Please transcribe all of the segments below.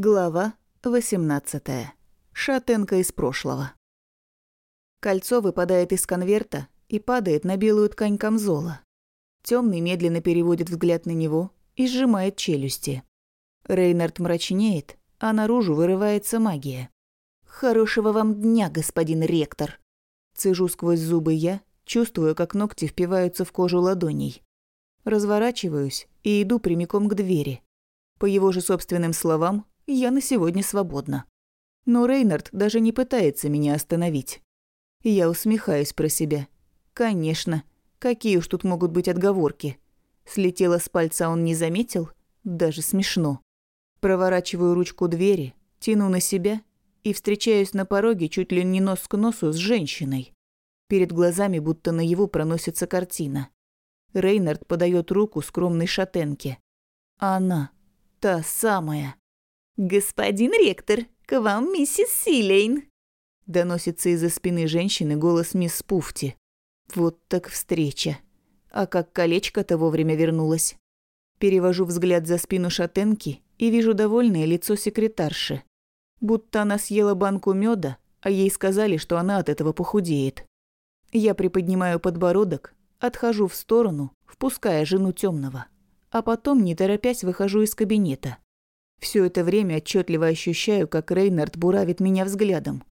Глава 18. Шатенка из прошлого. Кольцо выпадает из конверта и падает на белую ткань камзола. Темный медленно переводит взгляд на него и сжимает челюсти. Рейнард мрачнеет, а наружу вырывается магия. «Хорошего вам дня, господин ректор!» Цежу сквозь зубы я, чувствую, как ногти впиваются в кожу ладоней. Разворачиваюсь и иду прямиком к двери. По его же собственным словам, я на сегодня свободна. Но Рейнард даже не пытается меня остановить. Я усмехаюсь про себя. Конечно, какие уж тут могут быть отговорки. Слетела с пальца он не заметил? Даже смешно. Проворачиваю ручку двери, тяну на себя и встречаюсь на пороге чуть ли не нос к носу с женщиной. Перед глазами будто на его проносится картина. Рейнард подает руку скромной шатенке. Она, та самая. «Господин ректор, к вам миссис Силейн!» Доносится из-за спины женщины голос мисс Пуфти. Вот так встреча. А как колечко-то вовремя вернулось. Перевожу взгляд за спину шатенки и вижу довольное лицо секретарши. Будто она съела банку меда, а ей сказали, что она от этого похудеет. Я приподнимаю подбородок, отхожу в сторону, впуская жену темного, а потом, не торопясь, выхожу из кабинета. Все это время отчетливо ощущаю, как Рейнард буравит меня взглядом.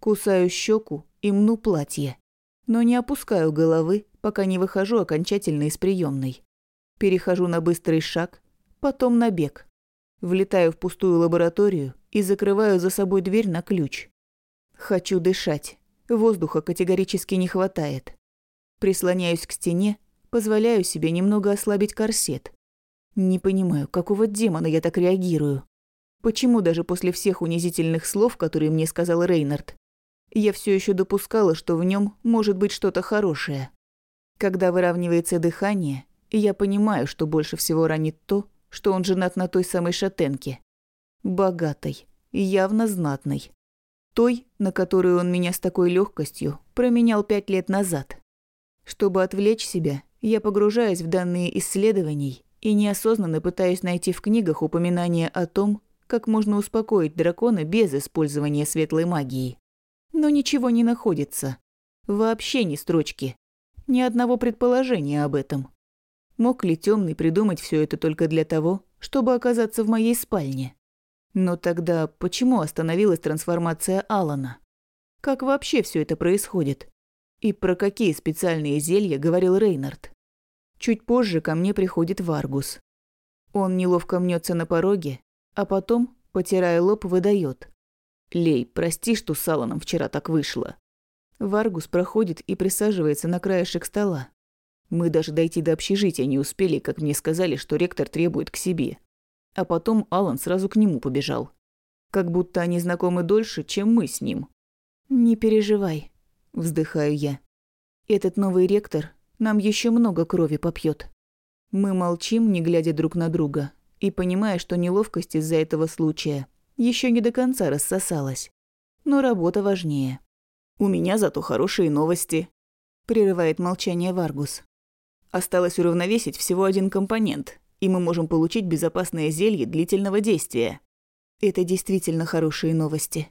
Кусаю щеку и мну платье. Но не опускаю головы, пока не выхожу окончательно из приемной. Перехожу на быстрый шаг, потом на бег. Влетаю в пустую лабораторию и закрываю за собой дверь на ключ. Хочу дышать. Воздуха категорически не хватает. Прислоняюсь к стене, позволяю себе немного ослабить корсет. Не понимаю, какого демона я так реагирую. Почему даже после всех унизительных слов, которые мне сказал Рейнард, я все еще допускала, что в нем может быть что-то хорошее. Когда выравнивается дыхание, я понимаю, что больше всего ранит то, что он женат на той самой шатенке. Богатой, явно знатной. Той, на которую он меня с такой легкостью променял пять лет назад. Чтобы отвлечь себя, я погружаюсь в данные исследований и неосознанно пытаюсь найти в книгах упоминание о том, как можно успокоить дракона без использования светлой магии. Но ничего не находится. Вообще ни строчки. Ни одного предположения об этом. Мог ли темный придумать все это только для того, чтобы оказаться в моей спальне? Но тогда почему остановилась трансформация Алана? Как вообще все это происходит? И про какие специальные зелья говорил Рейнард? Чуть позже ко мне приходит Варгус. Он неловко мнется на пороге, а потом, потирая лоб, выдает: «Лей, прости, что с Аланом вчера так вышло». Варгус проходит и присаживается на краешек стола. Мы даже дойти до общежития не успели, как мне сказали, что ректор требует к себе. А потом Алан сразу к нему побежал. Как будто они знакомы дольше, чем мы с ним. «Не переживай», – вздыхаю я. «Этот новый ректор нам еще много крови попьет. Мы молчим, не глядя друг на друга, и понимая, что неловкость из-за этого случая еще не до конца рассосалась. Но работа важнее. «У меня зато хорошие новости», – прерывает молчание Варгус. «Осталось уравновесить всего один компонент, и мы можем получить безопасное зелье длительного действия». Это действительно хорошие новости.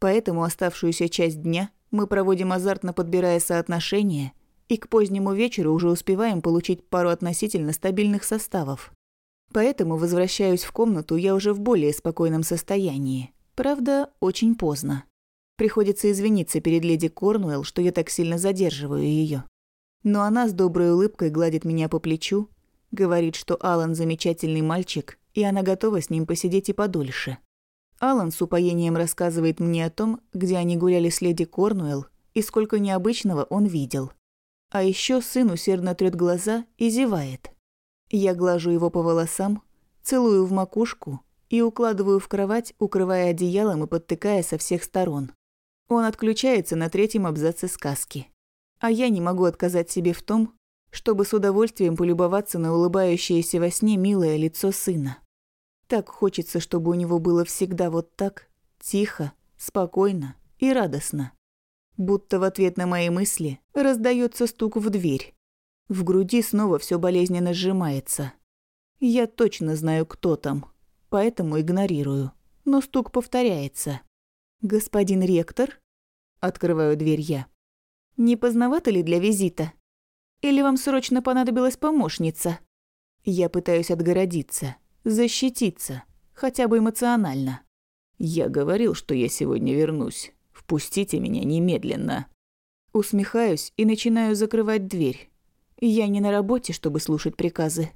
Поэтому оставшуюся часть дня мы проводим азартно подбирая соотношения – и к позднему вечеру уже успеваем получить пару относительно стабильных составов. Поэтому возвращаюсь в комнату я уже в более спокойном состоянии. Правда, очень поздно. Приходится извиниться перед леди Корнуэлл, что я так сильно задерживаю ее. Но она с доброй улыбкой гладит меня по плечу, говорит, что Алан замечательный мальчик, и она готова с ним посидеть и подольше. Алан с упоением рассказывает мне о том, где они гуляли с леди Корнуэлл и сколько необычного он видел. А еще сын усердно трет глаза и зевает. Я глажу его по волосам, целую в макушку и укладываю в кровать, укрывая одеялом и подтыкая со всех сторон. Он отключается на третьем абзаце сказки. А я не могу отказать себе в том, чтобы с удовольствием полюбоваться на улыбающееся во сне милое лицо сына. Так хочется, чтобы у него было всегда вот так, тихо, спокойно и радостно. Будто в ответ на мои мысли раздается стук в дверь. В груди снова все болезненно сжимается. Я точно знаю, кто там, поэтому игнорирую. но стук повторяется. «Господин ректор?» Открываю дверь я. «Не поздновато ли для визита? Или вам срочно понадобилась помощница?» Я пытаюсь отгородиться, защититься, хотя бы эмоционально. «Я говорил, что я сегодня вернусь. Впустите меня немедленно». Усмехаюсь и начинаю закрывать дверь. Я не на работе, чтобы слушать приказы.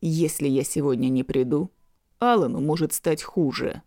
«Если я сегодня не приду, Алану может стать хуже»,